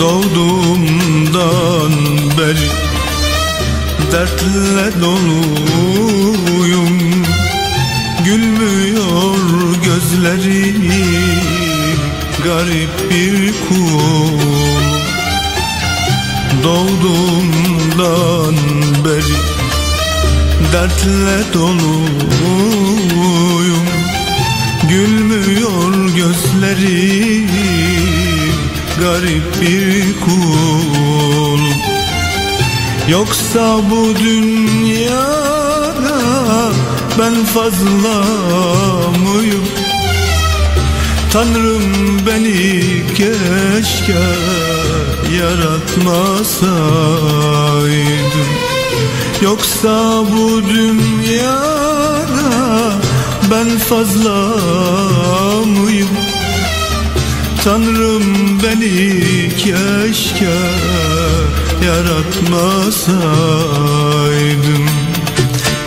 Doğduğumdan beri dertle doluyum. Gülmüyor gözlerim garip bir kul Doğduğumdan beri dertle doluyum. Gülmüyor gözlerim garip bir kul. Yoksa bu dünyada ben fazla mıyım? Tanrım beni keşke yaratmasaydım Yoksa bu dünyada ben fazla mıyım Tanrım beni keşke yaratmasaydım.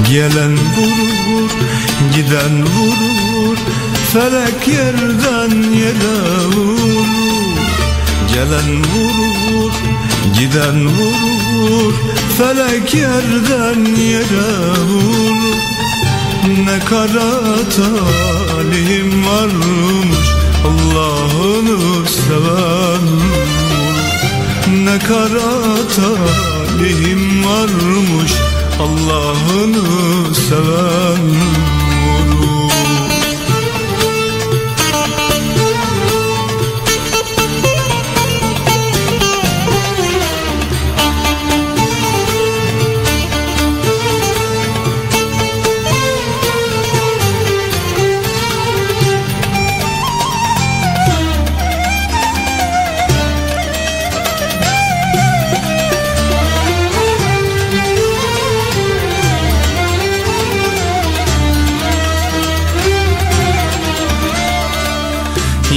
Gelen vurur, giden vurur Felek yerden yere vurur. Gelen vurur, giden vurur Felek yerden yere vurur. Ne kara talim varmış Allah'ını seven Ne kara talihim varmış Allah'ını seven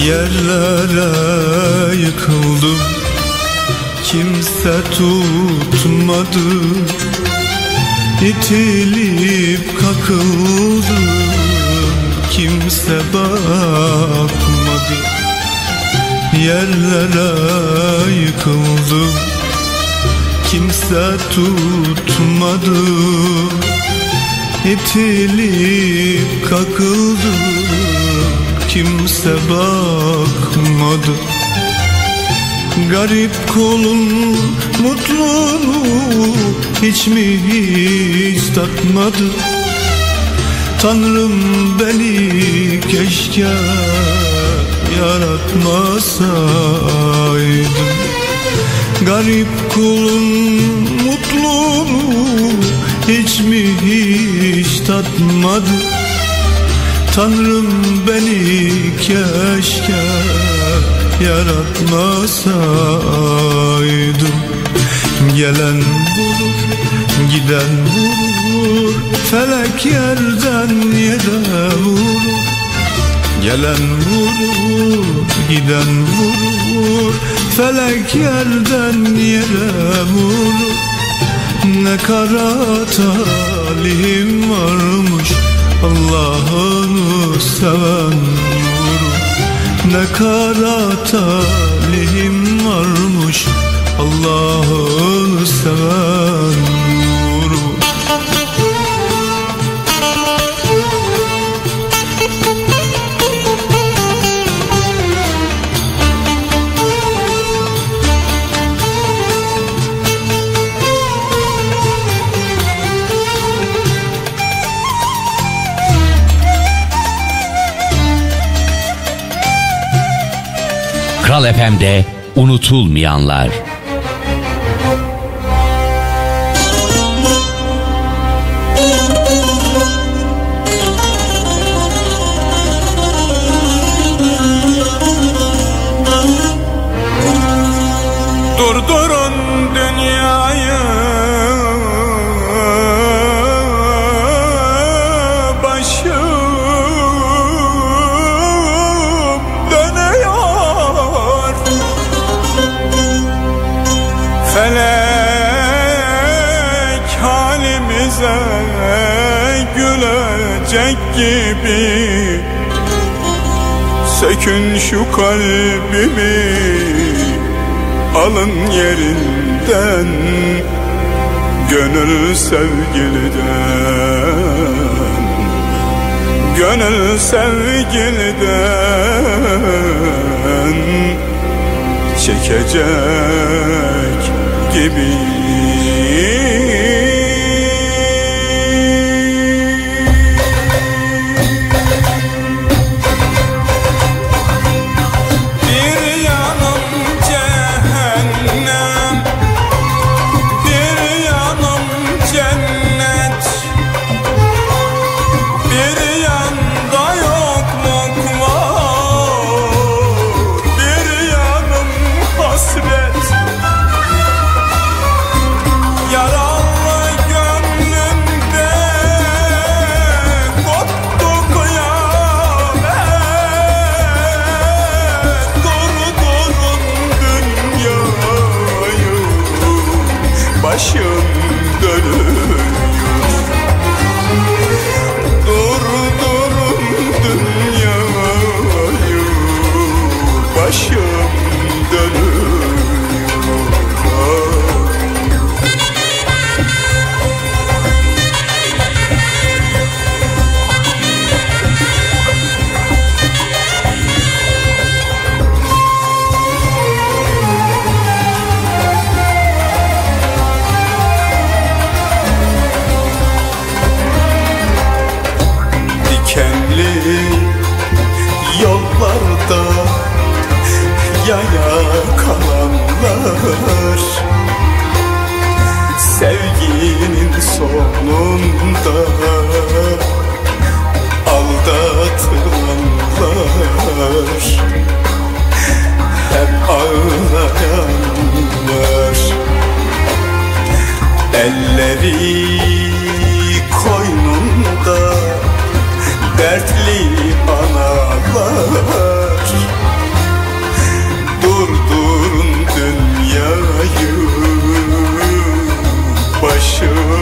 Yerlere yıkıldım Kimse tutmadı. İtilip kakıldım Kimse bakmadı. Yerlere yıkıldım Kimse tutmadı. İtilip kakıldım kimse bakmadı. Garip kulun mutluluğu hiç mi hiç tatmadı? Tanrım beni keşke yaratmasaydı. Garip kulun mutluluğu hiç mi hiç tatmadı Tanrım beni keşke yaratmasaydım Gelen vurur, giden vurur Felek yerden yere vurur. Gelen vurur, giden vurur Felek yerden yere vurur. Ne kara talim varmış Allah'ını seven nuru Ne kara talihim varmış. Allah'ını seven Kral FM'de unutulmayanlar. Sökün şu kalbimi Alın yerinden. Gönül sevgiliden Gönül sevgiliden Çekecek gibi Sevginin sonunda Aldatılanlar Hep ağlayanlar. Elleri koynunda Dertli analar to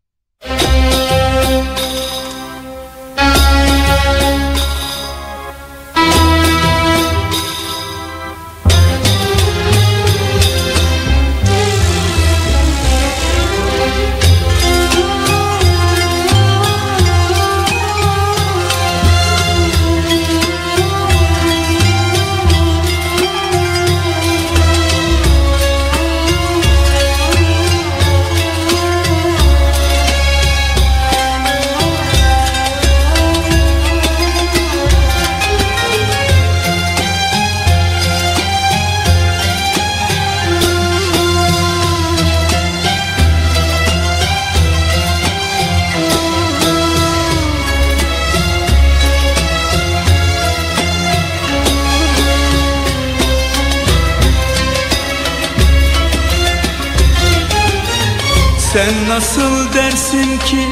Nasıl dersin ki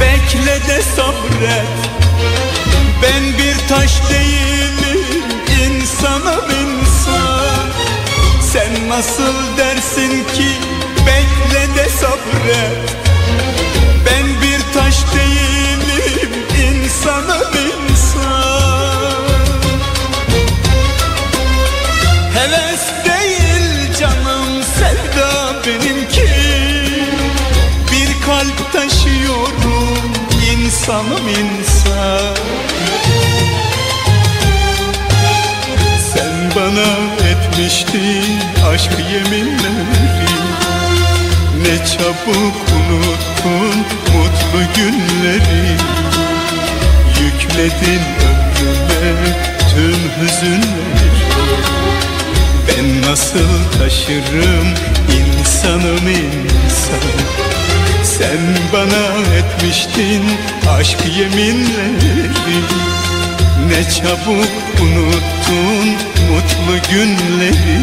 bekle de sabret. Ben bir taş değilim insanım insan. Sen nasıl dersin ki bekle de sabret insanım insan. Sen bana etmiştin aşk yeminleri Ne çabuk unuttun mutlu günleri. Yükledin ömrüme tüm hüzünleri. Ben nasıl taşırım insanım insan? Sen bana etmiştin aşk yeminleri. Ne çabuk unuttun mutlu günleri.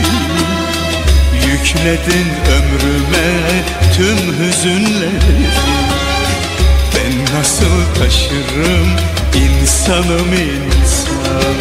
Yükledin ömrüme tüm hüzünleri. Ben nasıl taşırım insanım insan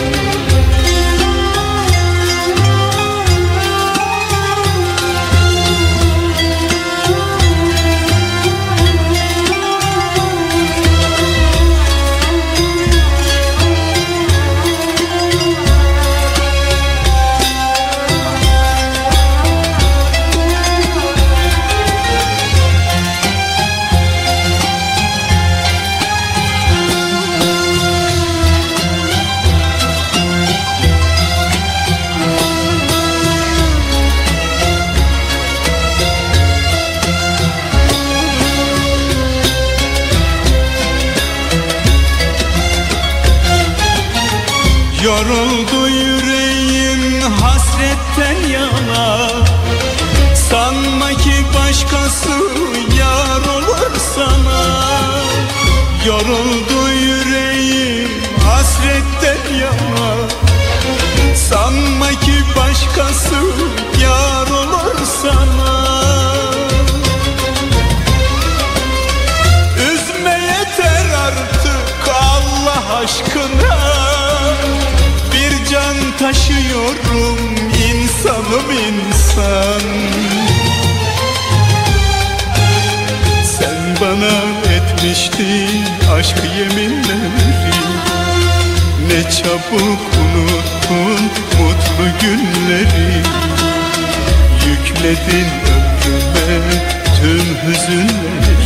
Yoruldu yüreğim hasretten yana. Sanma ki başkası yar olur sana. Üzme yeter artık Allah aşkına. Bir can taşıyorum insanım insan. Sen bana etmiştin aşk yeminleri. Ne çabuk unuttun mutlu günleri. Yükledin ömrüme tüm hüzünleri.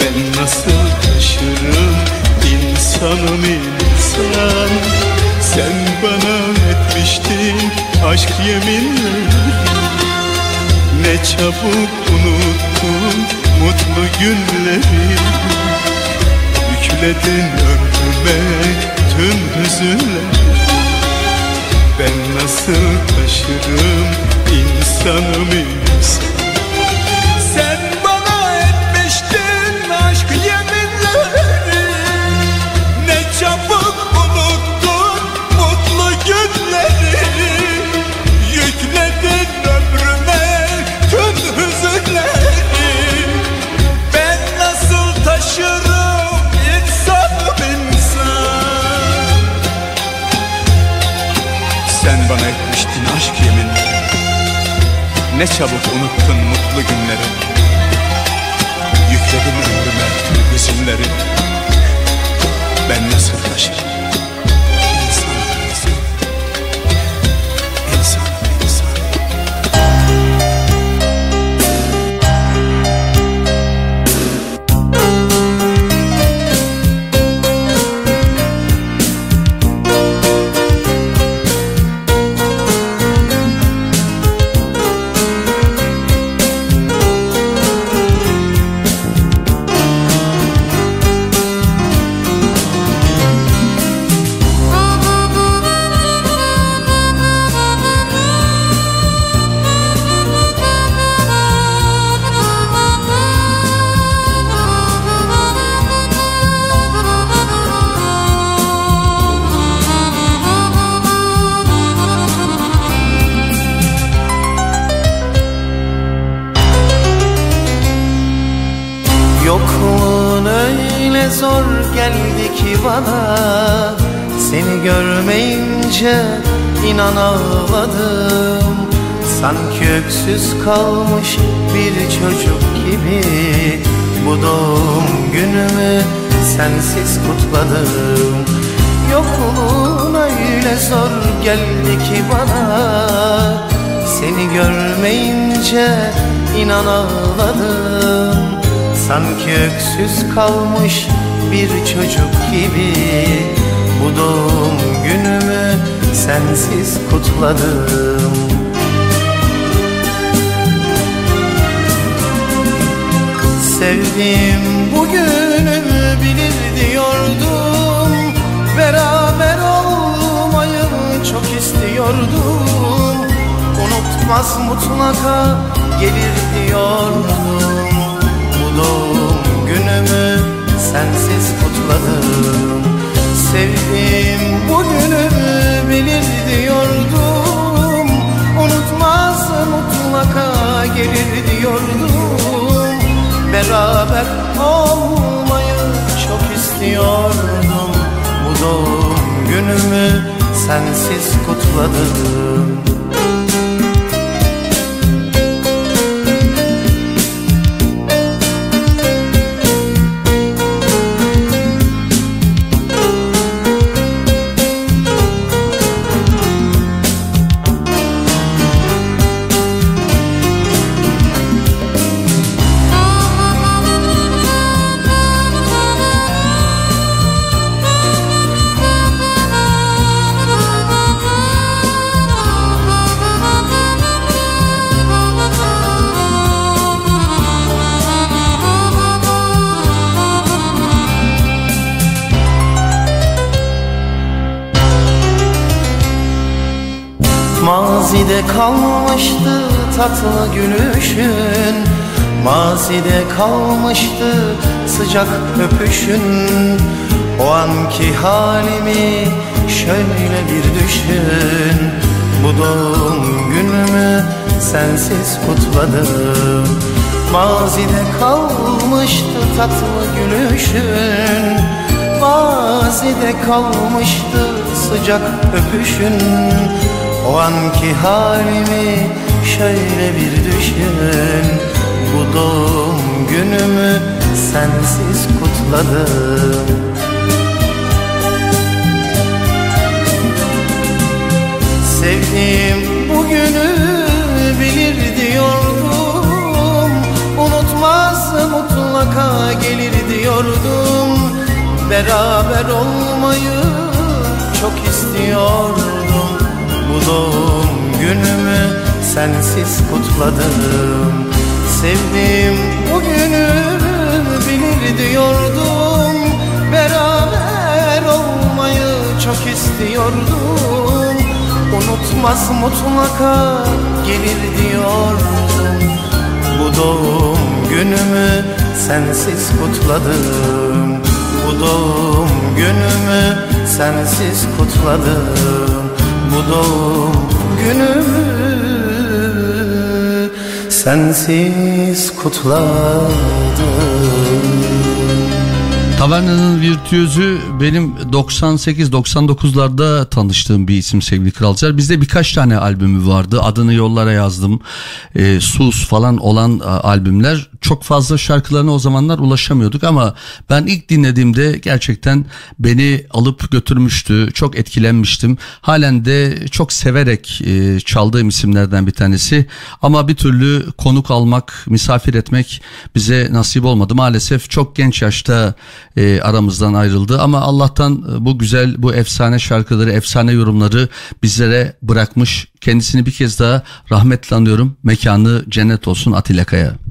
Ben nasıl taşırım insanım insan? Sen bana etmiştin aşk yeminleri. Ne çabuk unuttun mutlu günleri Yükledin ömrüme tüm hüzünleri. Ben nasıl taşırım insanım insan Ne çabuk unuttun mutlu günleri. Yükledin ömrüme hüzünleri Ben nasıl taşırım öksüz kalmış bir çocuk gibi Bu doğum günümü sensiz kutladım Yokluğun öyle zor geldi ki bana Seni görmeyince inan ağladım Sanki öksüz kalmış bir çocuk gibi Bu doğum günümü sensiz kutladım Sevdiğim bugünümü bilir diyordum. Beraber olmayı çok istiyordum. Unutmaz mutlaka gelir diyordum. Bu doğum günümü sensiz kutladım. Sevdiğim bugünümü bilir diyordum. Unutmaz mutlaka gelir diyordum Beraber olmayı çok istiyordum. Bu doğum günümü sensiz kutladım kalmıştı tatlı gülüşün. Mazide kalmıştı sıcak öpüşün. O anki halimi şöyle bir düşün. Bu doğum günümü sensiz kutladım. Mazide kalmıştı tatlı gülüşün. Mazide kalmıştı sıcak öpüşün O anki halimi şöyle bir düşün. Bu doğum günümü sensiz kutladım. Sevdiğim bugünü bilir diyordum. Unutmaz mutlaka gelir diyordum. Beraber olmayı çok istiyordum Bu doğum günümü sensiz kutladım. Sevdiğim bugünü bilir diyordum. Beraber olmayı çok istiyordum. Unutmaz mutlaka gelir diyordum. Bu doğum günümü sensiz kutladım. Bu doğum günümü sensiz kutladım Bu doğum günümü sensiz kutladım Taverna'nın virtüözü benim 98-99'larda tanıştığım bir isim sevgili kralcılar. Bizde birkaç tane albümü vardı. Adını yollara yazdım. E, Sus falan olan albümler. Çok fazla şarkılarına o zamanlar ulaşamıyorduk ama ben ilk dinlediğimde gerçekten beni alıp götürmüştü. Çok etkilenmiştim. Halen de çok severek e, çaldığım isimlerden bir tanesi. Ama bir türlü konuk almak, misafir etmek bize nasip olmadı. Maalesef çok genç yaşta e, aramızdan ayrıldı ama Allah'tan e, bu güzel bu efsane şarkıları efsane yorumları bizlere bırakmış kendisini bir kez daha rahmetle anıyorum mekanı cennet olsun Atilla Kaya.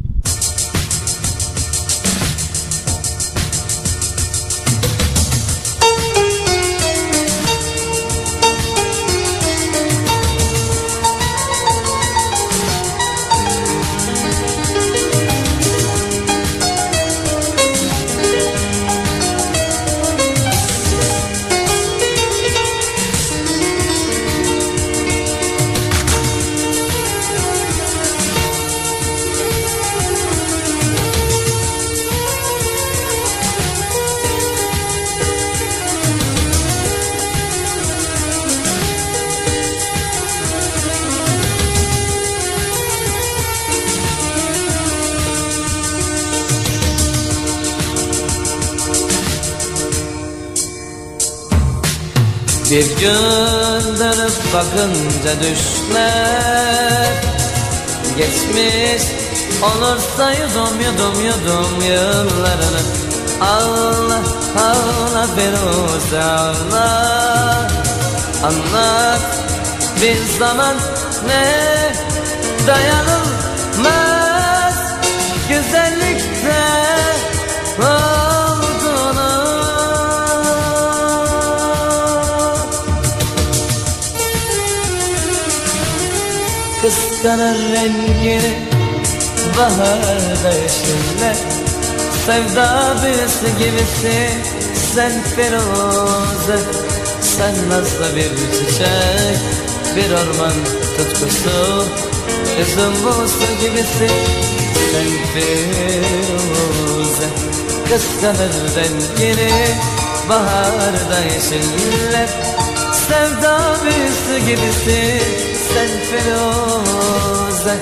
Dönüp bakınca düşler. Geçmiş olursa yudum yudum yudum yıllarını. Ağla ağla Firuze ağla Anlat bir zaman ne dayanılmaz. Güzellikte olduğunu Kıskanır rengini baharda yeşiller. Sevda büyüsü gibisi sen Firuze. Sen nazlı bir çiçek bir orman tutkusu. Üzüm buğusu gibisi sen Firuze. Kıskanır rengini baharda yeşiller. Sevda büyüsü gibisi sen Firuze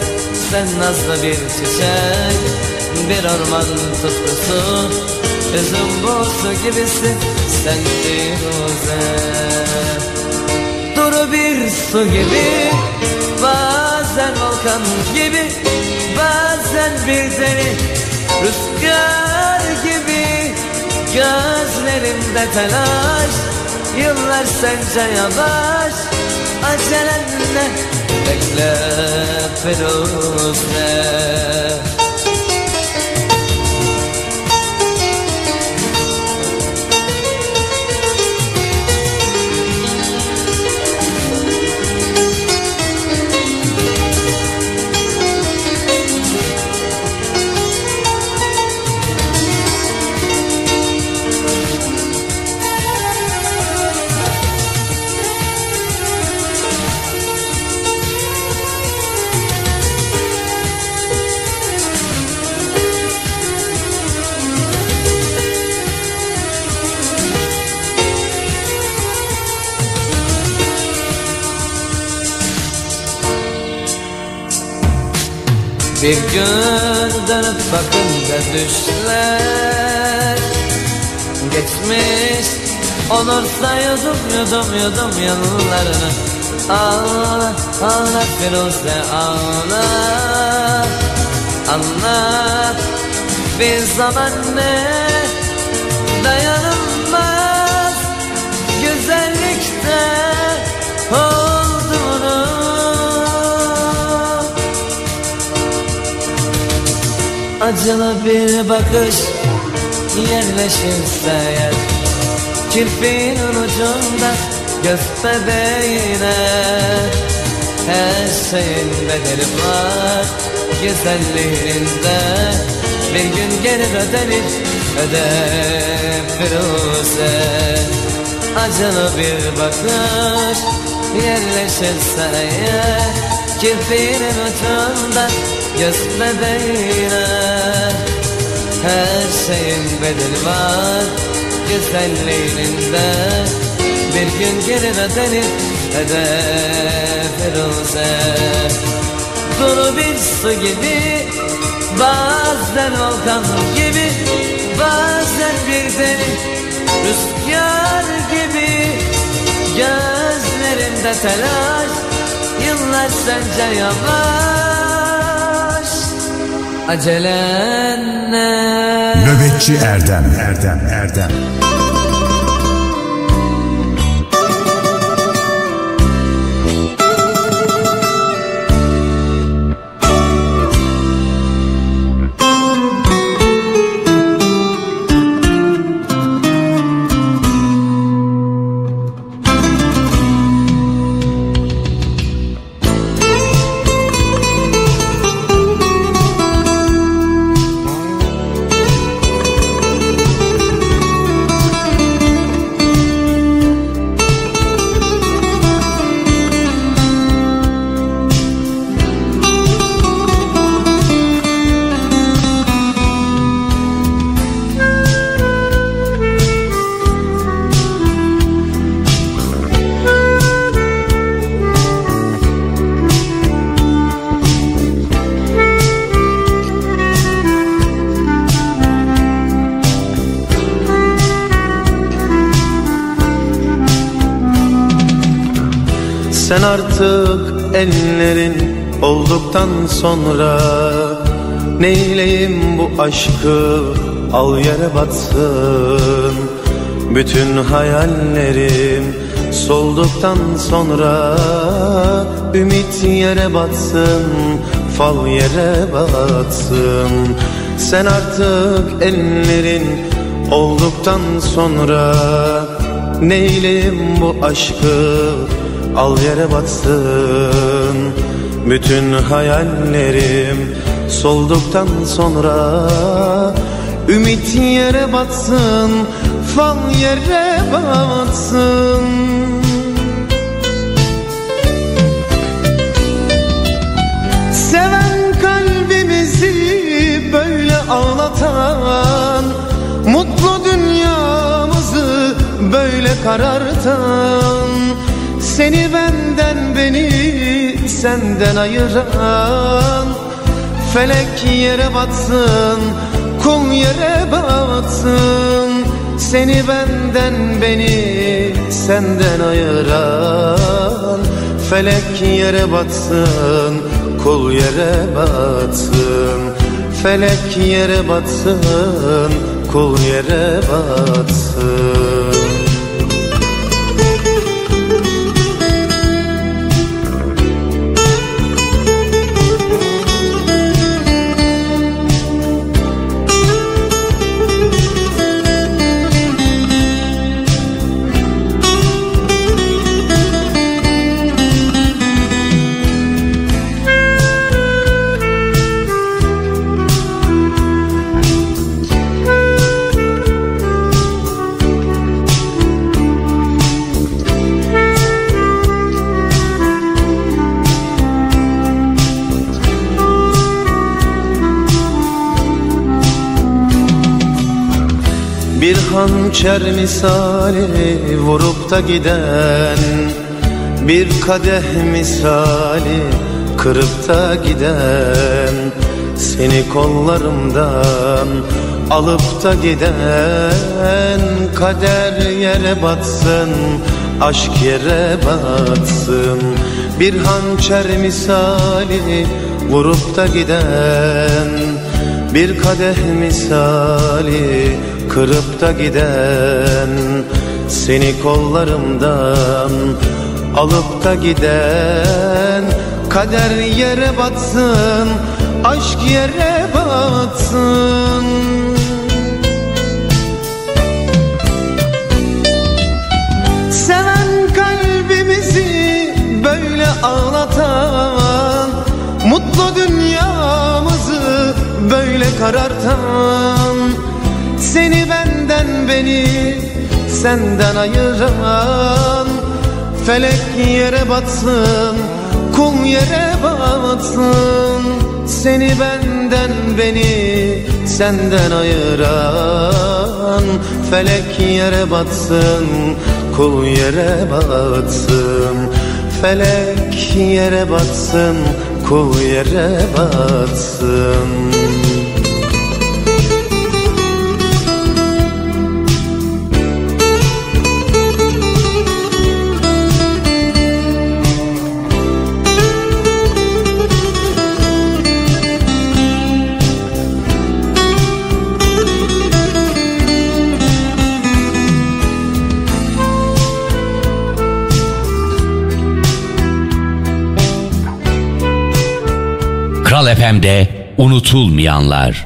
Sen nazlı bir çiçek bir orman tutkusu Üzüm buğusu gibisi sen Firuze. Duru bir su gibi Bazen volkan gibi Bazen bir deli Rüzgar gibi Gözlerimde telaş Yıllar sence yavaş Acelen ne? Bekle Firuze Bir gün dönüp bakınca düşler. Geçmiş olursa yudum yudum yudum yanlarını Ağla ağla Firuze ağla. Anlat bir zaman ne dayanılmaz Acılı bir bakış yerleşirse eğer Kirpiğin ucunda göz bebeğine Her şeyin bedeli var. Güzelliğinde Bir gün gelir ödenir öder Firuze. Acılı bir bakış yerleşirse eğer Kirpiğinin ucunda göz bebeğine Her şeyin bedeli var güzelliğinde. Bir gün gelir ödenir eder Firuze Duru bir su gibi Bazen volkan gibi Bazen bir deniz Rüzgar gibi. Gözlerinde telaş Yıllar sence yavaş Acelen ne? Nöbetçi Erdem Erdem Erdem Sen artık ellerin olduktan sonra Neyleyim bu aşkı? Al yere batsın. Bütün hayallerim solduktan sonra Ümit yere batsın fal yere batsın. Sen artık ellerin olduktan sonra Neyleyim bu aşkı? Al yere batsın Bütün hayallerim solduktan sonra Ümit yere batsın, fal yere batsın. Seven kalbimizi böyle ağlatan Mutlu dünyamızı böyle karartan Seni benden beni senden ayıran Felek yere batsın, kum yere batsın. Seni benden beni senden ayıran Felek yere batsın, kul yere batsın. Felek yere batsın, kul yere batsın hançer misali vurup da giden Bir kadeh misali kırıp da giden Seni kollarımdan alıp da giden Kader yere batsın aşk yere batsın. Bir hançer misali vurup da giden Bir kadeh misali kırıp da giden Seni kollarımdan alıp da giden Kader yere batsın aşk yere batsın. Seven kalbimizi böyle ağlatan Mutlu dünyamızı böyle karartan Seni benden beni senden ayıran. Felek yere batsın kul yere batsın. Seni benden beni senden ayıran. Felek yere batsın kul yere batsın. Felek yere batsın kul yere batsın Kral FM'de unutulmayanlar.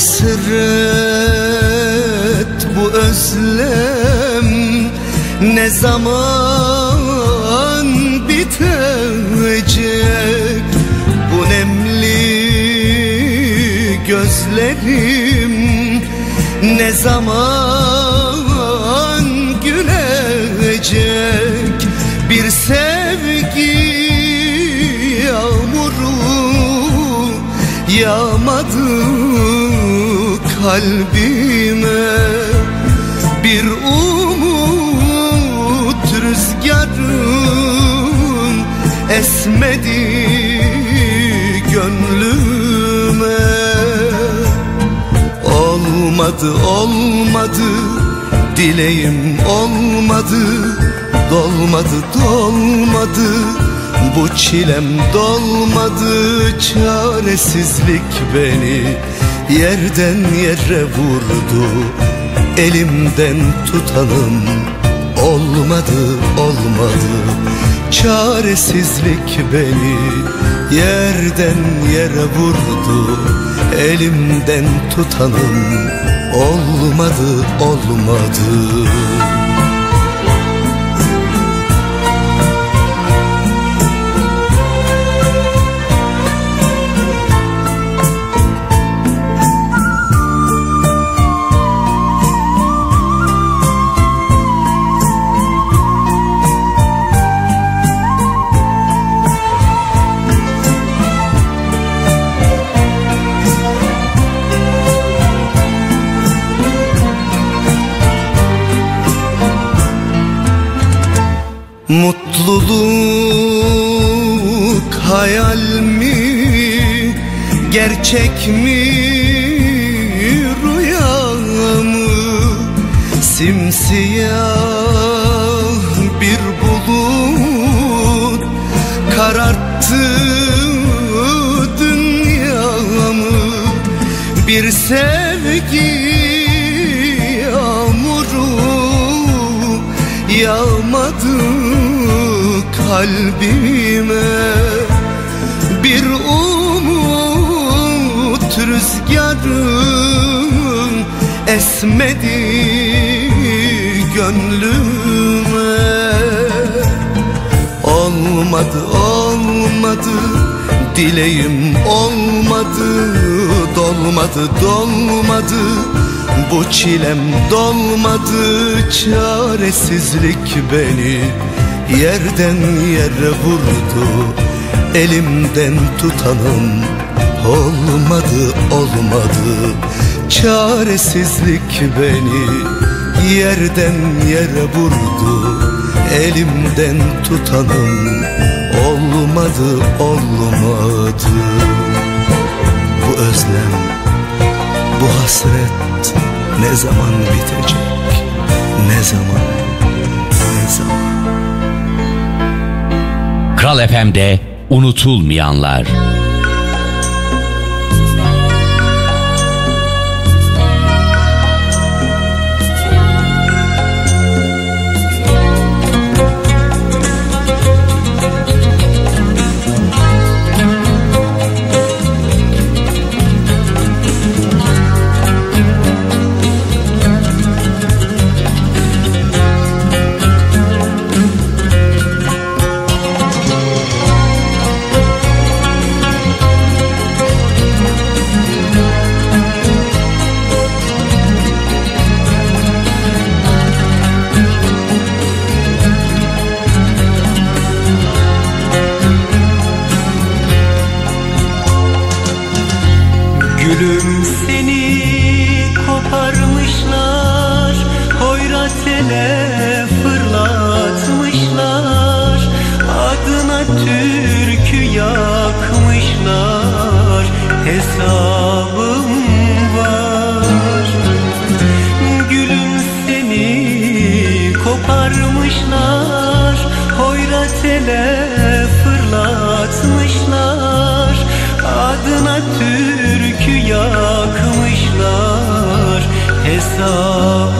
us rüzgarın esmedi gönlüme. Olmadı olmadı dileğim olmadı Dolmadı dolmadı bu çilem dolmadı Çaresizlik beni yerden yere vurdu Elimden tutanım olmadı olmadı. Çaresizlik beni yerden yere vurdu. Elimden tutanım olmadı olmadı. Mutluluk hayal mi Gerçek mi Rüya mı? Simsiyah bir bulut Kararttı dünyamı Bir sevgi kalbime Bir umut rüzgarın Esmedi gönlüme. Olmadı olmadı Dileğim olmadı Dolmadı dolmadı. Bu çilem dolmadı Çaresizlik beni Yerden yere vurdu. Elimden tutanım Olmadı olmadı. Çaresizlik beni Yerden yere vurdu. Elimden tutanım Olmadı olmadı. Bu özlem Bu hasret Ne zaman bitecek? Ne zaman Ne zaman Kral FM'de unutulmayanlar. Hesabım var. Gülüm seni koparmışlar Hoyrat ele fırlatmışlar. Adına türkü yakmışlar Hesabım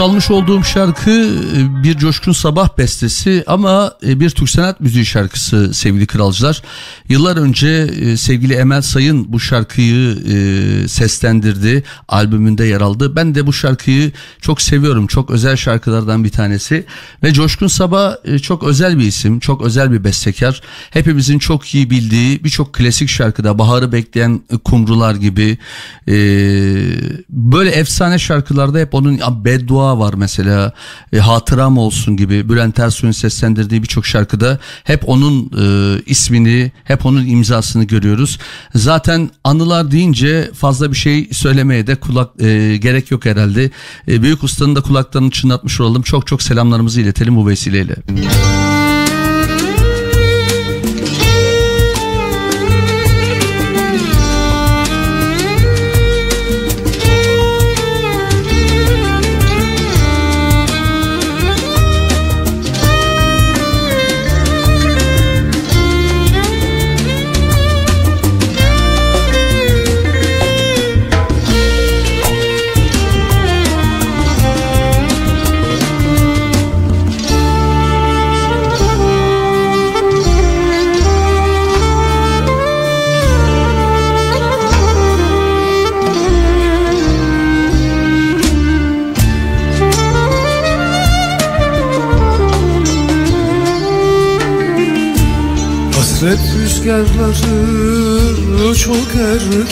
çalmış olduğum şarkı e, bir Coşkun Sabah bestesi ama e, bir Türk Sanat Müziği şarkısı sevgili kralcılar. Yıllar önce e, sevgili Emel Sayın bu şarkıyı e, seslendirdi, albümünde yer aldı. Ben de bu şarkıyı çok seviyorum, çok özel şarkılardan bir tanesi. Ve Coşkun Sabah e, çok özel bir isim, çok özel bir bestekar. Hepimizin çok iyi bildiği birçok klasik şarkıda Baharı Bekleyen Kumrular gibi böyle efsane şarkılarda hep onun beddua var mesela e, hatıram olsun gibi Bülent Ersoy'un seslendirdiği birçok şarkıda hep onun ismini hep onun imzasını görüyoruz. Zaten anılar deyince fazla bir şey söylemeye de kulak e, gerek yok herhalde. E, büyük ustanın da kulaklarını çınlatmış olalım. Çok çok selamlarımızı iletelim bu vesileyle. Hasret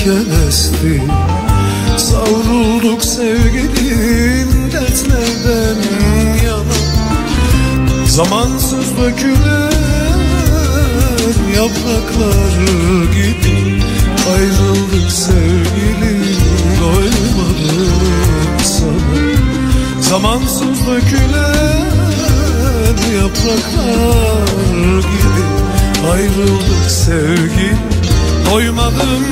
esti Savrulduk sevgilim dertlerden yana Zamansız dökülen yapraklar gibi. Ayrıldık sevgilim doymadım sana. Zamansız dökülen yapraklar gibi. Ayrıldık sevgi Doymadım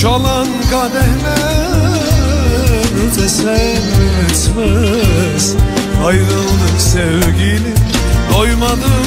Boşalan kadehler teselli etmez Ayrıldık sevgilim doymadım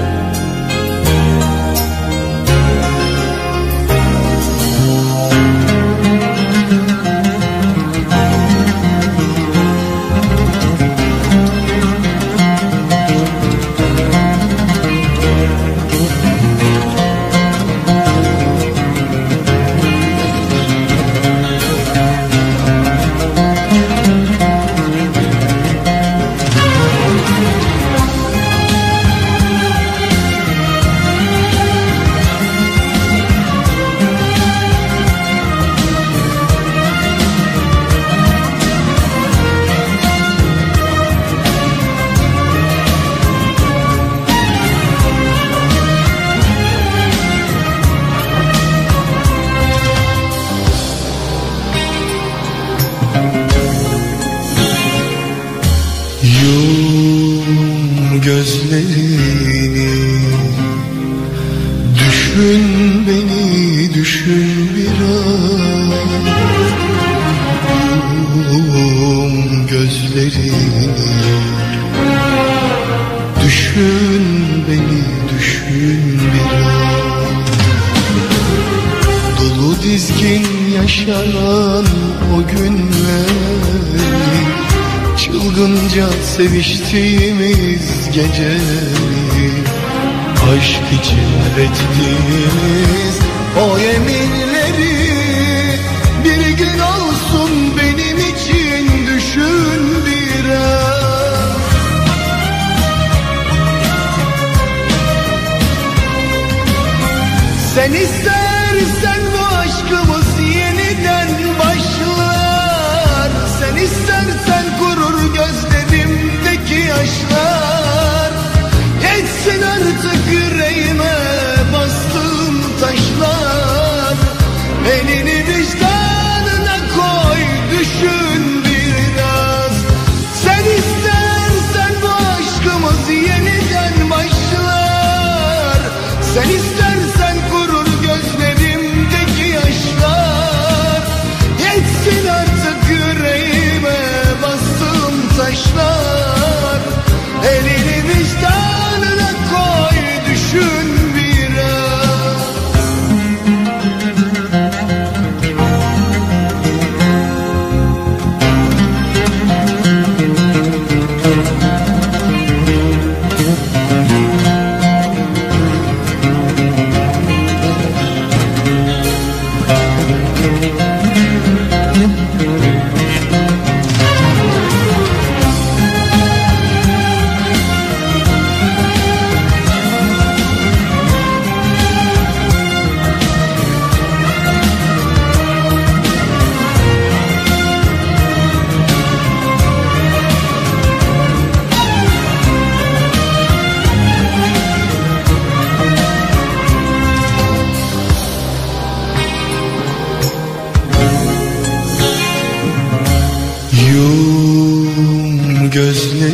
Yum gözlerini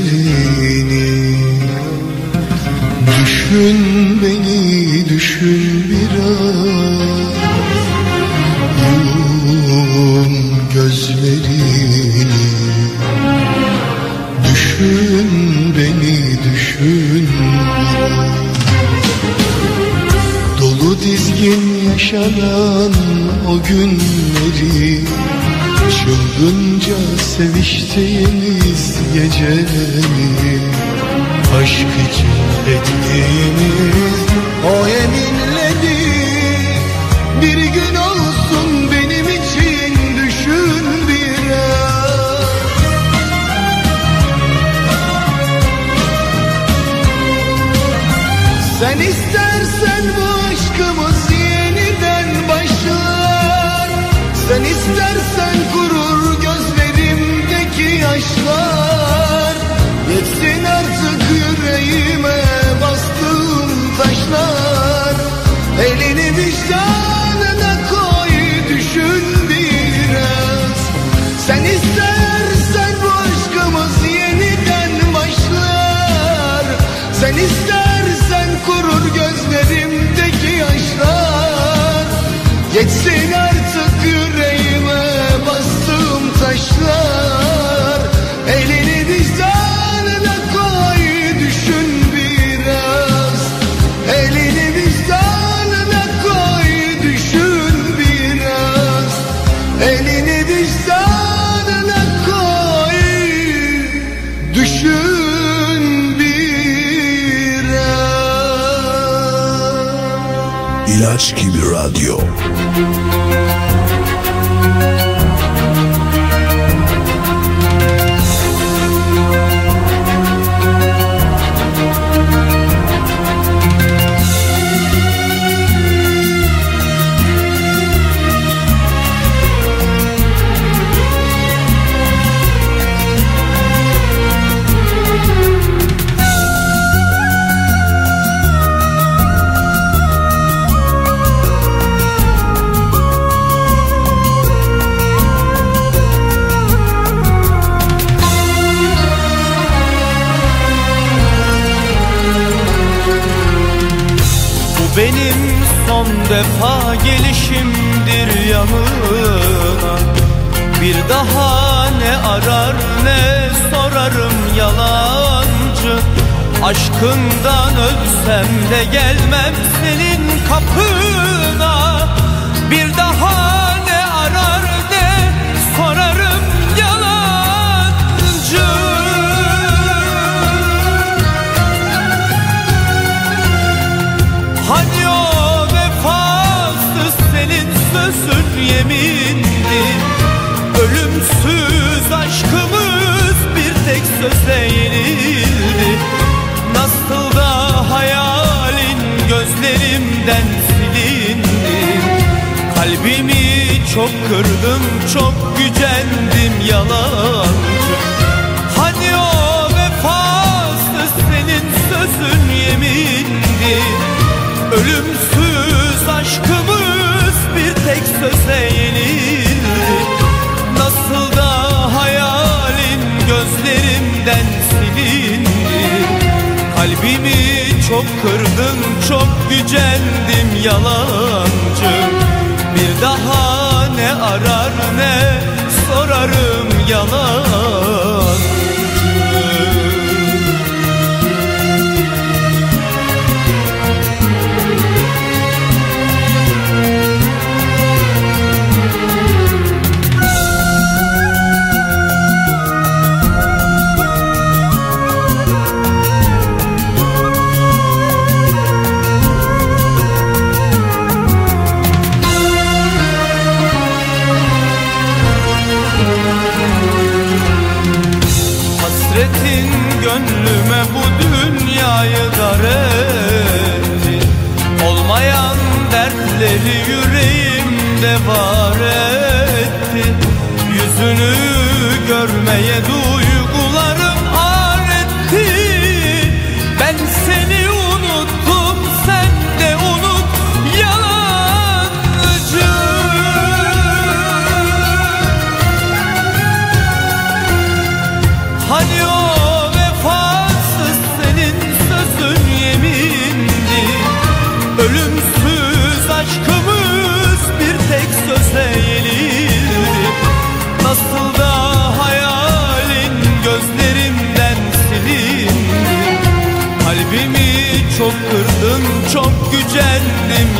çok gücendim yalancı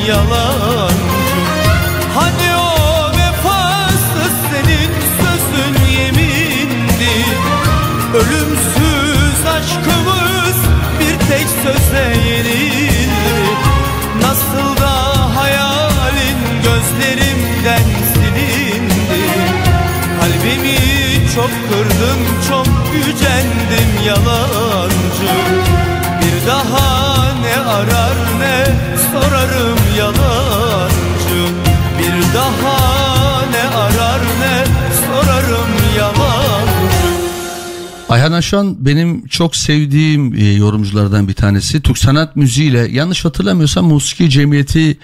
yalancı Hani o vefasız senin sözün yemindi? Ölümsüz aşkımız bir tek söze yenildi. Nasıl da hayalin gözlerimden silindi? Kalbimi çok kırdım çok gücendim yalancı Aşan benim çok sevdiğim e, yorumculardan bir tanesi. Türk sanat müziğiyle yanlış hatırlamıyorsam Musiki Cemiyeti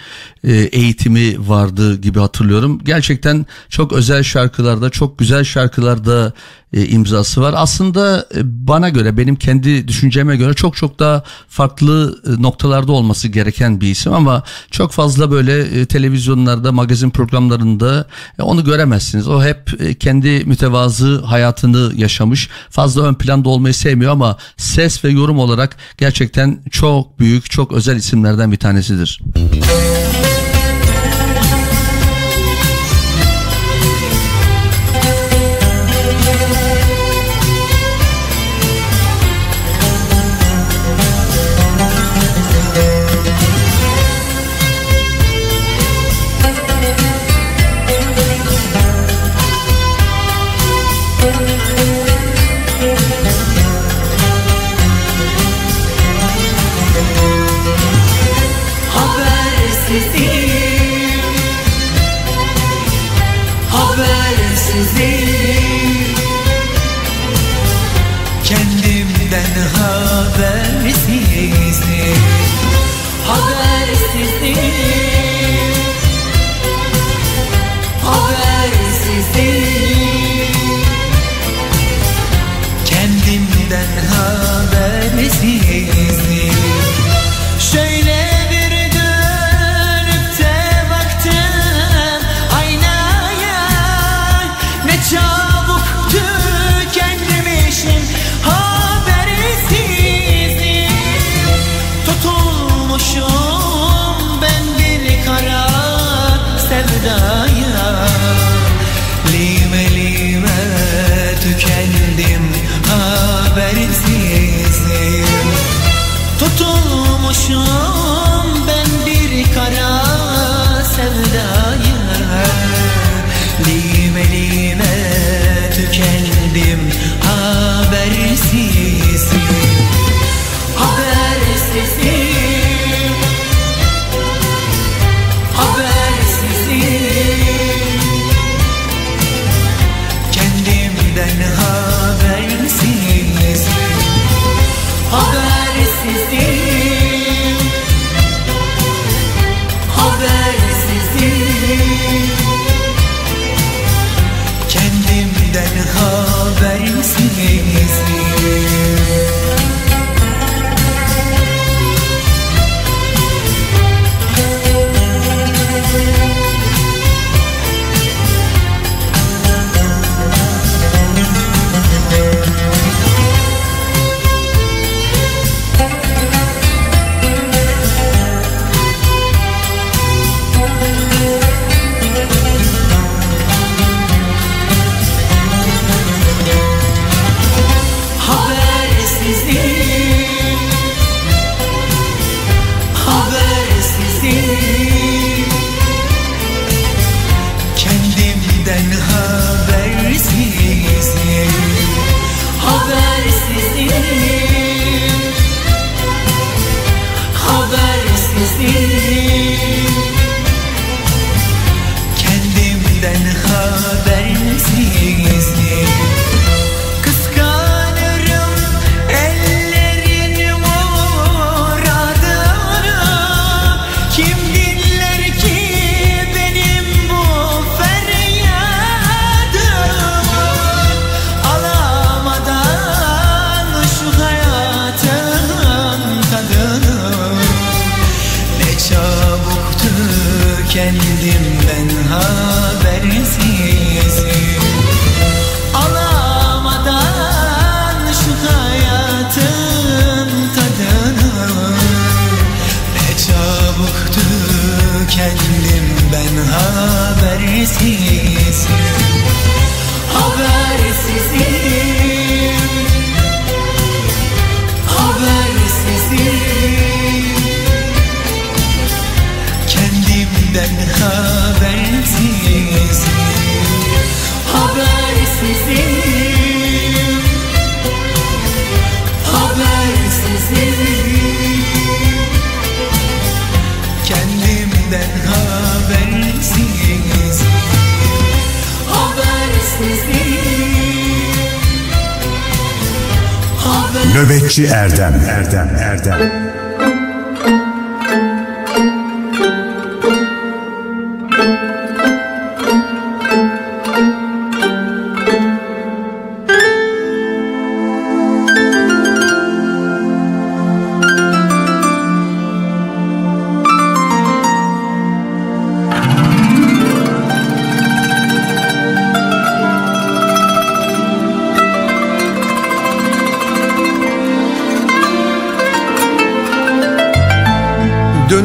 eğitimi vardı gibi hatırlıyorum. Gerçekten çok özel şarkılarda, çok güzel şarkılarda e, imzası var. Aslında e, bana göre, benim kendi düşünceme göre çok çok daha farklı e, noktalarda olması gereken bir isim ama çok fazla böyle e, televizyonlarda, magazin programlarında e, onu göremezsiniz. O hep e, kendi mütevazı hayatını yaşamış. Fazla ön planda olmayı sevmiyor ama ses ve yorum olarak gerçekten çok büyük, çok özel isimlerden bir tanesidir. Habersizim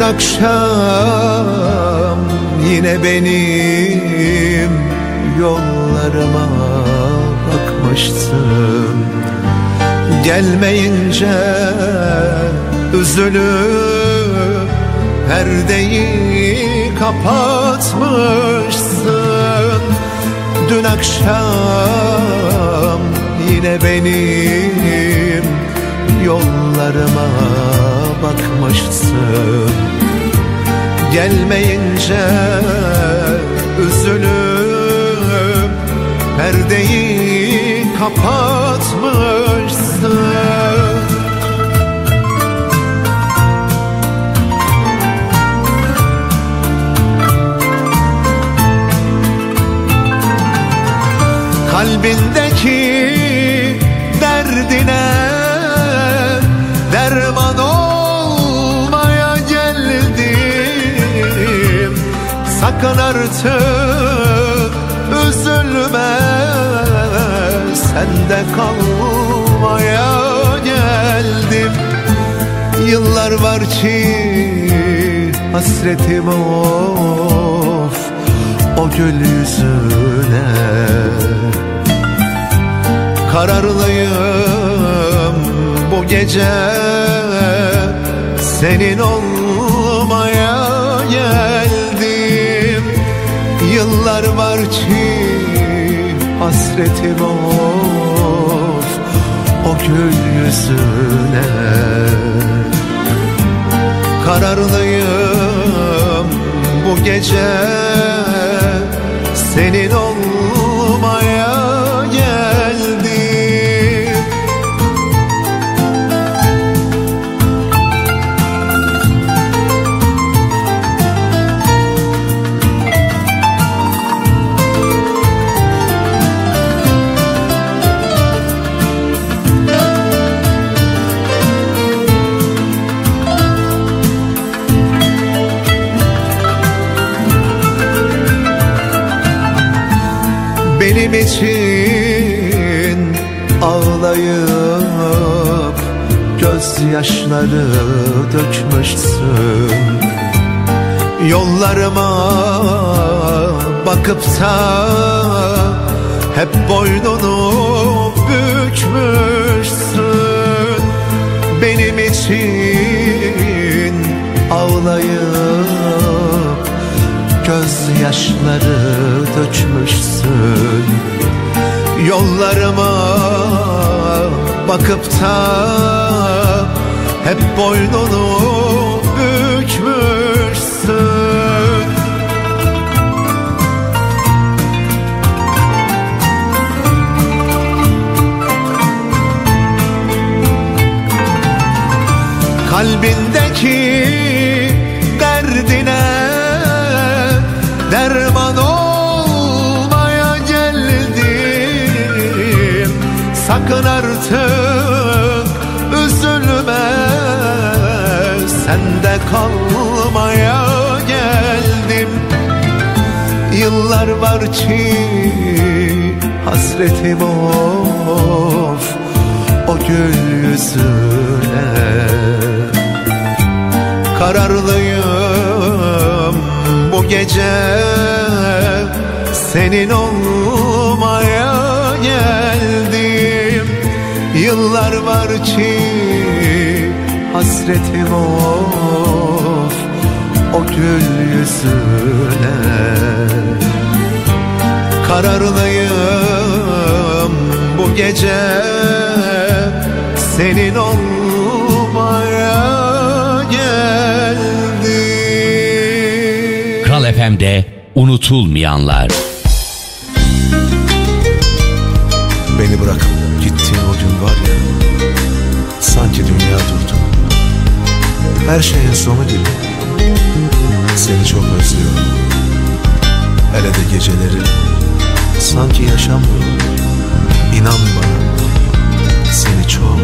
akşam yine benim yollarıma bakmışsın. Gelmeyince üzülüp perdeyi kapatmışsın. Dün akşam yine benim yollarıma bakmışsın. Gelmeyince üzülüp perdeyi kapatmışsın. Kalbindeki derdine Sakın artık üzülme sende kalmaya geldim. Yıllar var ki hasretim of o gül yüzüne. Kararlıyım bu gece senin olmaya Yıllar var ki hasretim of o gül yüzüne. Kararlıyım bu gece senin olmaya gözyaşları dökmüşsün. Yollarıma bakıp da hep boynunu bükmüşsün. Benim için ağlayıp gözyaşları dökmüşsün. Yollarıma bakıp da hep boynunu bükmüşsün. Kalbindeki derdine derman olmaya geldim. Sakın artık Yıllar var ki hasretim of o gül yüzüne Kararlıyım bu gece senin olmaya geldim. Yıllar var ki hasretim of gül yüzüne Kararlıyım bu gece senin olmaya geldim. Kral FM'de unutulmayanlar. Beni bırakıp gittiğin o gün var ya Sanki dünya durdu. Her şeyin sonu gibi Seni çok özlüyorum. Hele de geceleri. Sanki yaşamıyor İnan bana. Seni çok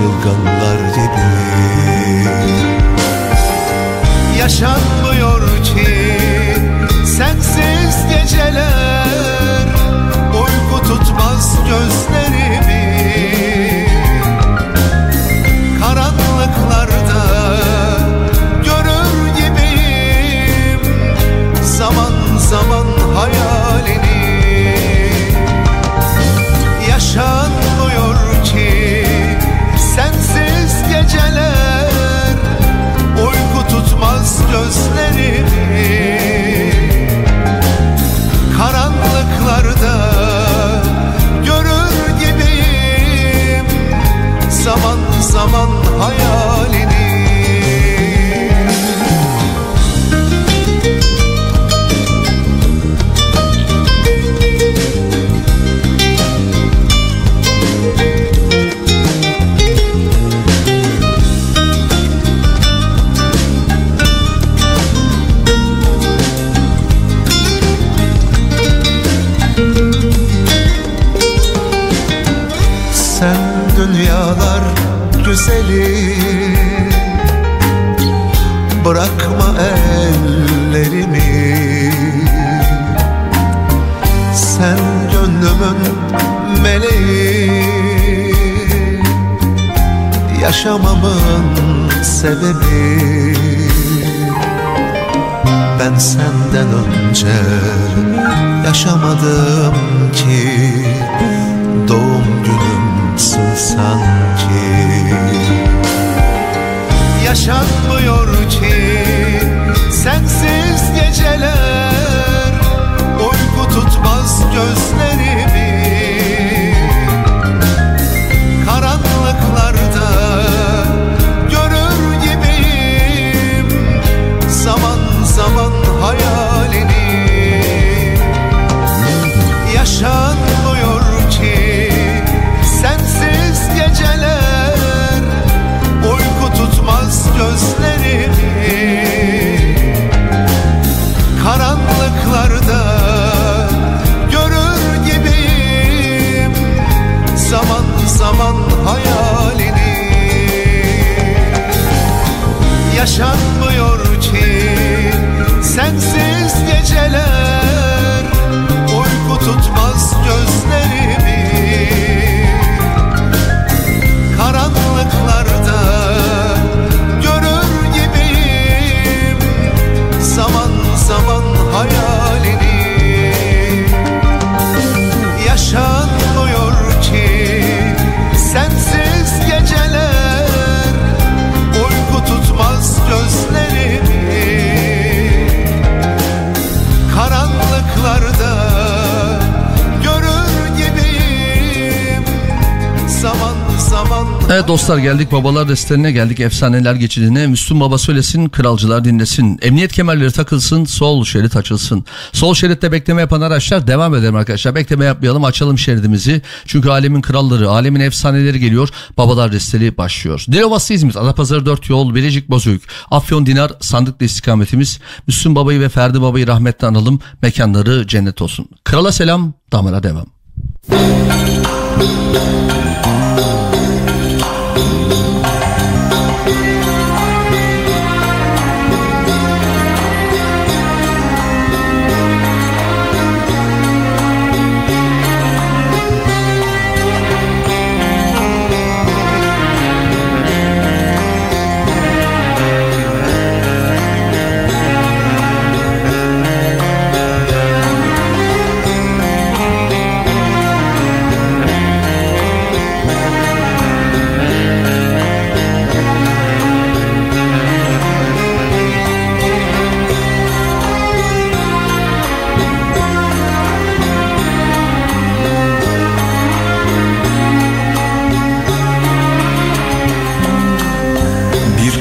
will go. Güzeli Bırakma ellerimi. Sen gönlümün meleği. Yaşamamın sebebi. Ben senden önce yaşamadım ki. Doğum günümsün sanki Yaşanmıyor ki. Sensiz geceler Uyku tutmaz gözlerimi Yaşanmıyor ki. Sensiz geceler Evet dostlar geldik babalar desteğine geldik efsaneler geçidine. Müslüm baba söylesin kralcılar dinlesin. Emniyet kemerleri takılsın sol şerit açılsın. Sol şeritte bekleme yapan araçlar devam edelim arkadaşlar. Bekleme yapmayalım açalım şeridimizi. Çünkü alemin kralları alemin efsaneleri geliyor. Babalar desteli başlıyor. Dilovası İzmit Adapazarı 4 yol Bilecik Bozüyük Afyon Dinar sandıklı istikametimiz. Müslüm babayı ve Ferdi babayı rahmetle analım. Mekanları cennet olsun. Krala selam damara devam. Bir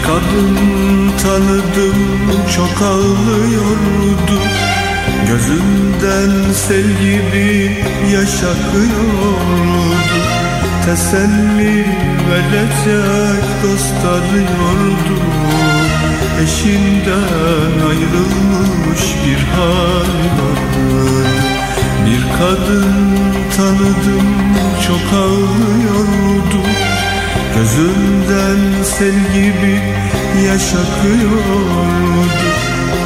kadın tanıdım çok ağlıyordu. Gözünden sel gibi yaş akıyordu. Teselli verecek dost arıyordu Eşinden ayrılmış bir hal vardı Bir kadın tanıdım çok ağlıyordu Gözümden sel gibi yaş akıyordu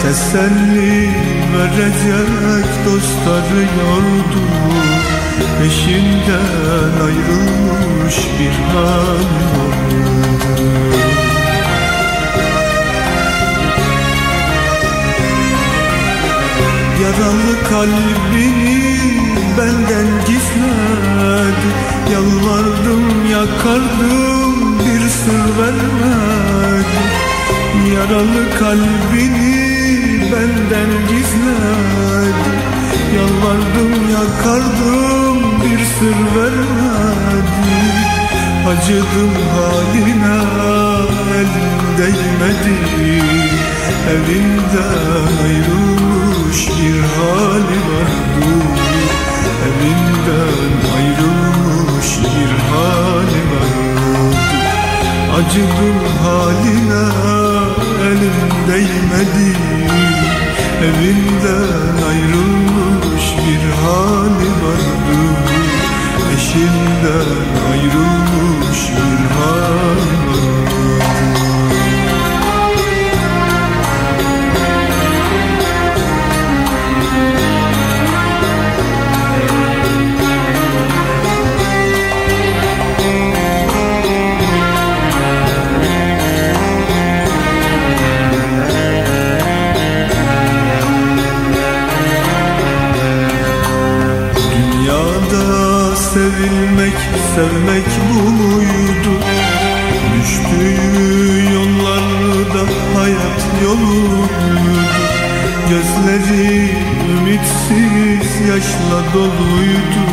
Teselli verecek dost arıyordu Eşinden ayrılmış bir hal Yaralı kalbini benden gizledi Yalvardım yakardım bir sır vermedi. Yaralı kalbini benden gizledi Yalvardım yakardım bir sır vermedi. Acıdım haline elim değmedi. Evinden ayrılmış bir hali vardı Evinden ayrılmış bir hali vardı Acıdım haline elim değmedi. Evinden ayrılmış bir hali vardı Eşinden ayrılmış bir hali vardı sevmek bu muydu? Düştüğü yollarda hayat yoluydu Gözleri ümitsiz yaşla doluydu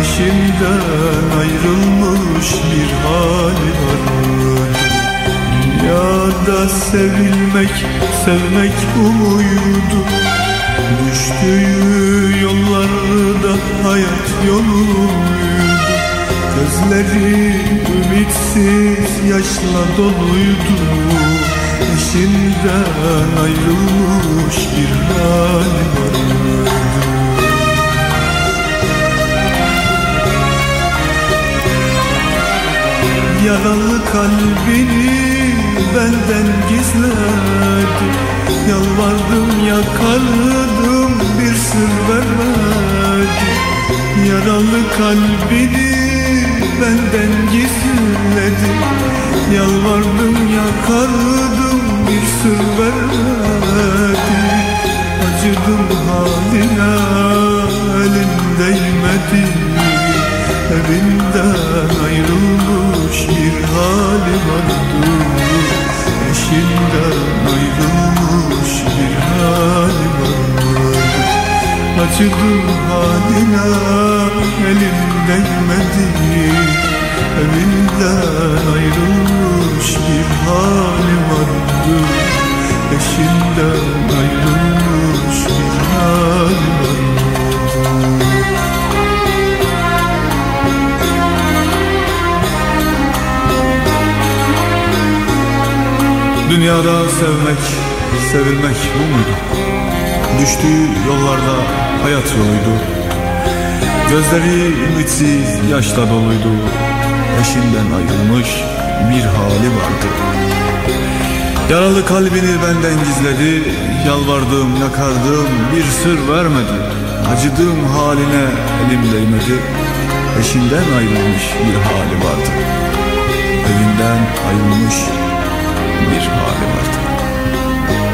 Eşinden ayrılmış bir hali vardı Dünyada sevilmek, sevmek bu muydu? Düştüğü yollarda hayat yoluydu Gözleri ümitsiz yaşla doluydu. Eşinden ayrılmış bir hali vardı. Yaralı kalbini benden gizledi. Yalvardım yakardım bir sır vermedi. Yaralı kalbini benden gizledi. Yalvardım yakardım bir sır vermedi. Acıdım haline elim değmedi. Evinden ayrılmış bir hali vardı Eşinden ayrılmış bir hali vardı Acıdım haline elim değmedi Evinden ayrılmış bir hali vardı. Eşinden ayrılmış bir hali vardı. Dünyada sevmek, sevilmek bu muydu? Düştüğü yollarda hayat yoluydu. Gözleri ümitsiz yaşla doluydu. Eşinden ayrılmış bir hali vardı. Yaralı kalbini benden gizledi. Yalvardım yakardım bir sır vermedi. Acıdığım haline elim değmedi. Eşinden ayrılmış bir hali vardı. Evinden ayrılmış bir hali vardı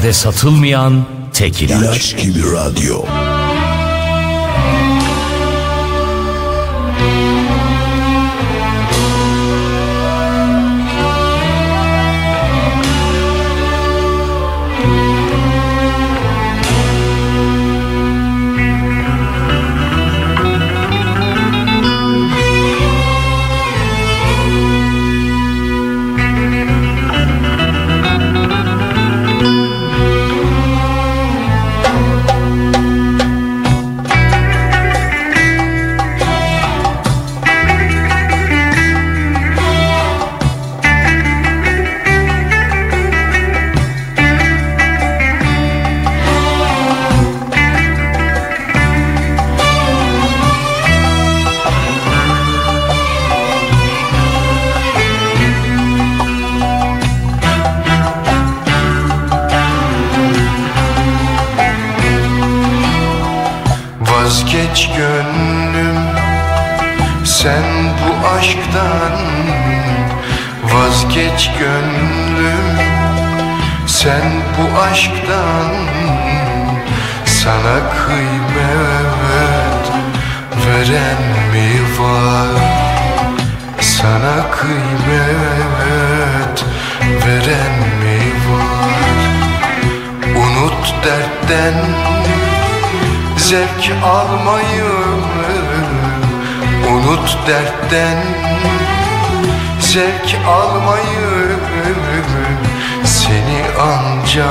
Haberlerde satılmayan tek ilaç. İlaç gibi radyo. veren mi var. Sana kıymet veren mi var. Unut dertten zevk almayı. Unut dertten zevk almayı. Seni ancak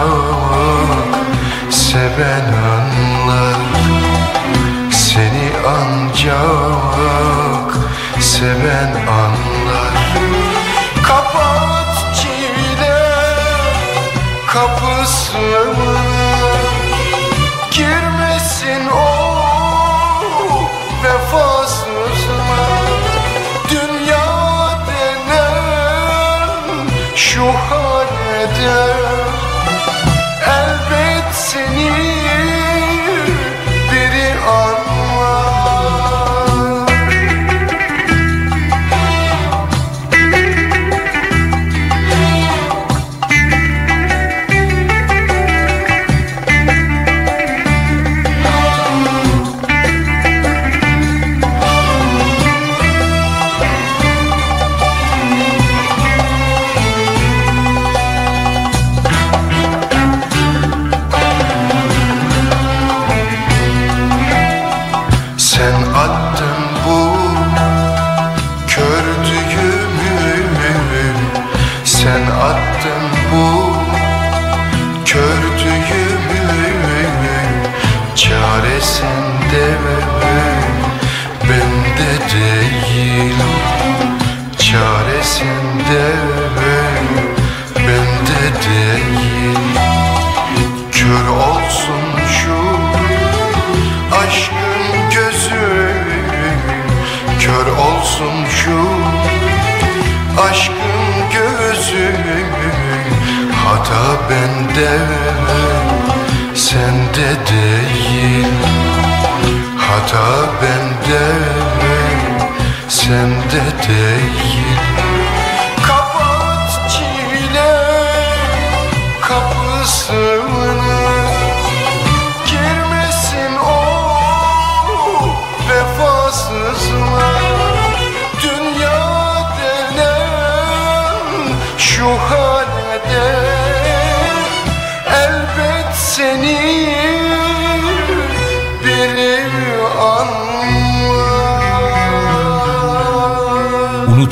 seven anlar. Seni ancak seven anlar. Kapat çivile kapısını. Girmesin o vefasızına Dünya denen şu halede say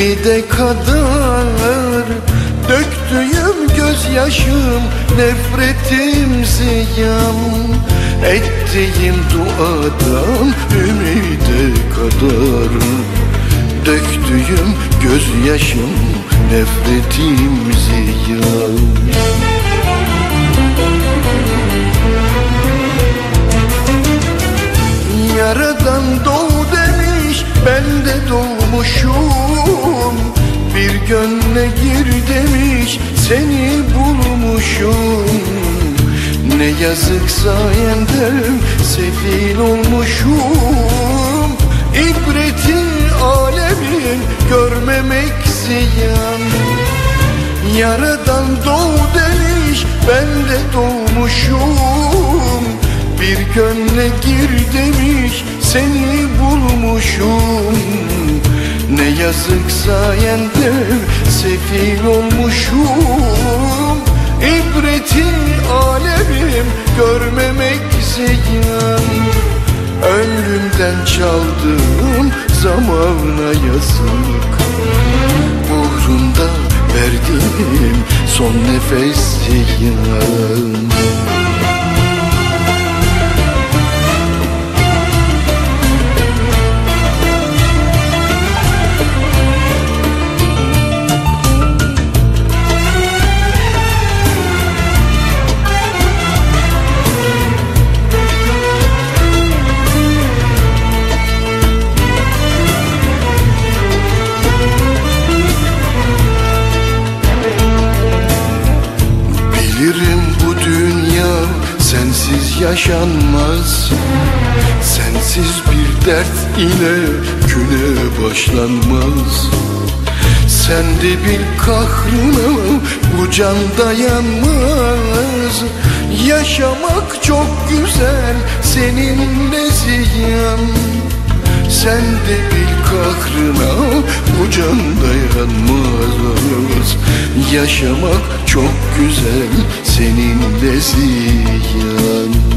Ümide kadar Döktüğüm gözyaşım, nefretim ziyan. Ettiğim duadan ümide kadar Döktüğüm gözyaşım nefretim ziyan. Yaradan doğ ben de doğmuşum. Bir gönle gir demiş seni bulmuşum. Ne yazık sayende sefil olmuşum. İbreti alemin görmemek ziyan. Yaradan doğ demiş ben de doğmuşum. Bir gönle gir demiş seni bulmuşum. Ne yazık sayende sefil olmuşum. İbreti alemim görmemek ziyan. Ömrümden çaldığım zamana yazık. Uğrunda verdiğim son nefes ziyan yaşanmaz. Sensiz bir dert ile güne başlanmaz. Sen de bil kahrına bu can dayanmaz. Yaşamak çok güzel seninle ziyan. Sen de bil kahrına bu can dayanmaz. Yaşamak çok güzel seninle ziyan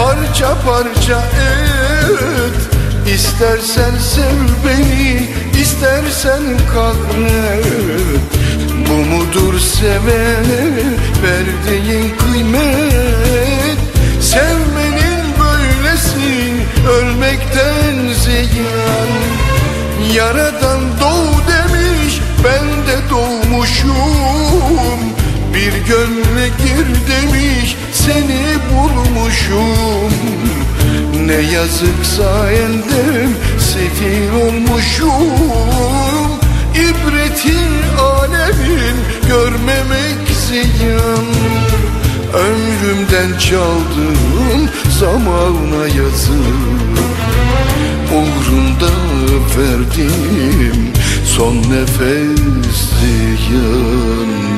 parça parça et İstersen sev beni istersen kahret Bu mudur sevene verdiğin kıymet? Sevmenin böylesi ölmekten ziyan. Yaradan doğ demiş ben de doğmuşum. Bir gönle gir demiş seni bulmuşum. Ne yazık sayende sefil olmuşum. İbretin alemin görmemek ziyan. Ömrümden çaldığım zamana yazık. Uğrunda verdim son nefes ziyan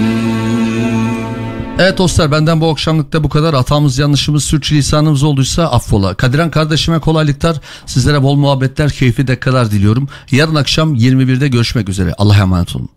Evet dostlar benden bu akşamlıkta bu kadar. Hatamız yanlışımız sürçülisanımız olduysa affola. Kadiran kardeşime kolaylıklar. Sizlere bol muhabbetler, keyifli dakikalar diliyorum. Yarın akşam 21'de görüşmek üzere. Allah'a emanet olun.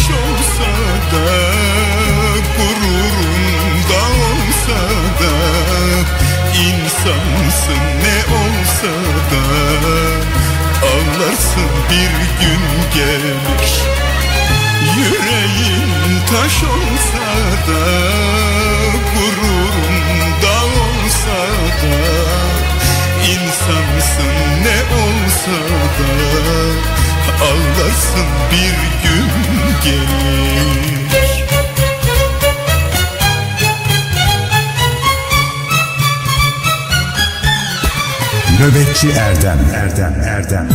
Taş olsa da Gururun da olsa da insansın ne olsa da. Ağlarsın bir gün gelir Yüreğin taş olsa da Gururun da olsa da. İnsansın ne olsa da Ağlarsın bir gün gelir. Nöbetçi Erdem Erdem Erdem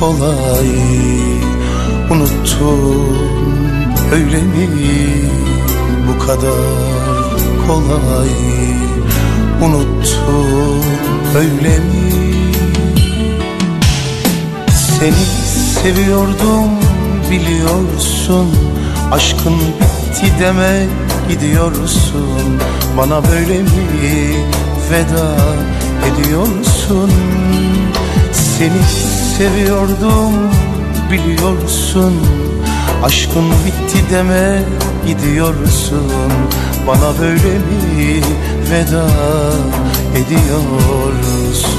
kolay unuttun öyle mi? Bu kadar kolay unuttun öyle mi? Seni seviyordum biliyorsun Aşkın bitti deme gidiyorsun Bana böyle mi veda ediyorsun Seni seviyordum biliyorsun. Aşkın bitti deme gidiyorsun. Bana böyle mi veda ediyorsun.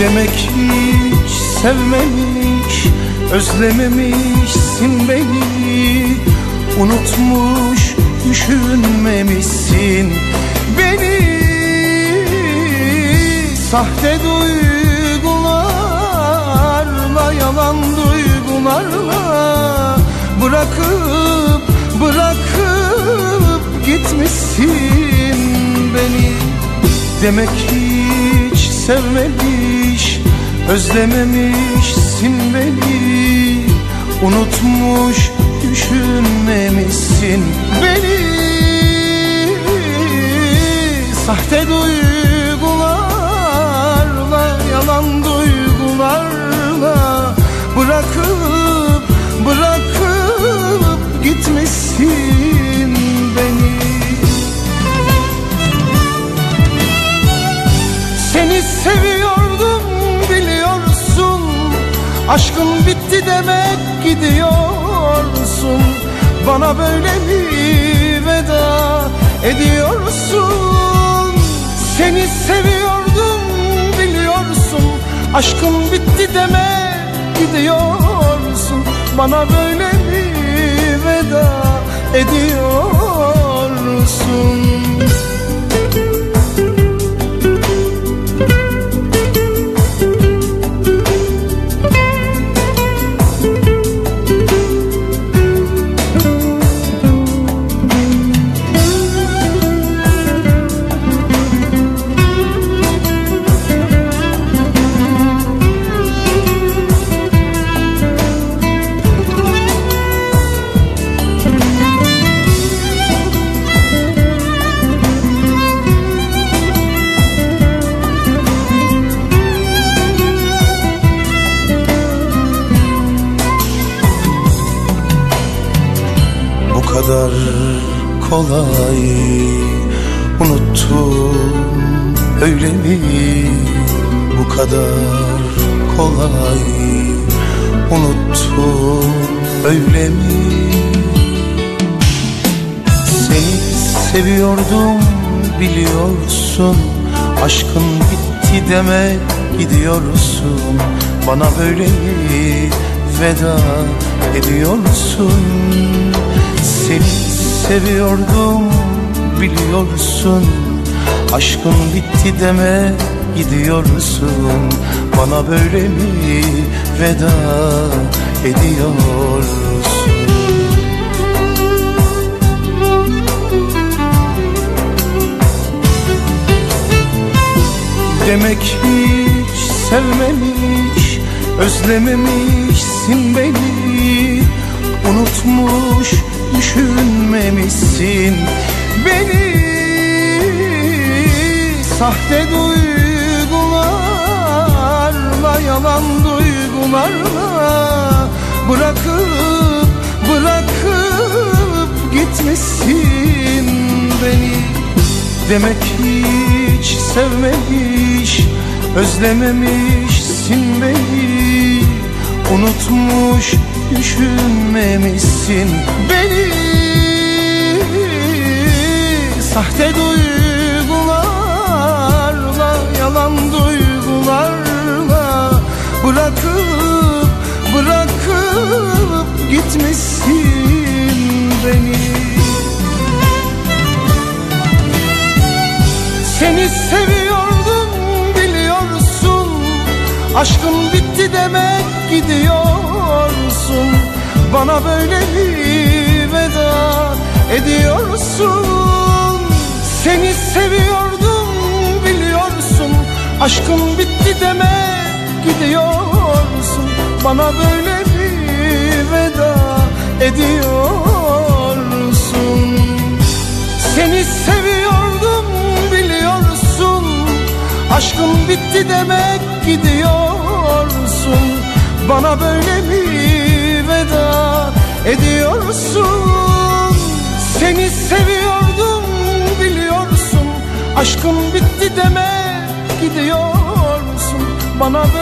Demek hiç sevmemiş Özlememişsin beni. Unutmuş düşünmemişsin. Beni Sahte duygularla Yalan duygularla Bırakıp bırakıp gitmişsin beni. Demek hiç sevmemiş Özlememişsin beni. Unutmuş düşünmemişsin beni. Sahte duygularla Yalan duygularla Bırakıp bırakıp gitmişsin beni. Seni seviyordum biliyorsun. Aşkın bitti demek gidiyorsun Bana böyle mi veda ediyorsun? Seni seviyordum biliyorsun. Aşkın bitti demek gidiyorsun. Bana böyle mi veda ediyorsun kadar kolay. Unuttun öyle mi? Seni seviyordum biliyorsun. Aşkın bitti deme gidiyorsun. Bana böyle veda ediyorsun. Seni seviyordum biliyorsun. Aşkın bitti deme gidiyorsun Bana böyle mi veda ediyorsun Demek hiç sevmemiş Özlememişsin beni. Unutmuş düşünmemişsin Beni. Sahte duygularla Yalan duygularla Bırakıp bırakıp gitmişsin beni. Demek hiç sevmemiş Özlememişsin beni. Unutmuş düşünmemişsin beni. Sahte duygularla Yalan duygularla Bırakıp bırakıp gitmişsin beni. Seni seviyordum biliyorsun. Aşkın bitti demek gidiyorsun. Bana böyle mi veda ediyorsun. Seni seviyordum biliyorsun. Aşkın bitti demek gidiyorsun. Bana böyle mi veda ediyorsun. Seni seviyordum biliyorsun. Aşkın bitti demek gidiyorsun. Bana böyle mi veda ediyorsun. Seni seviyordum biliyorsun. Aşkım bitti deme gidiyorsun. Bana böyle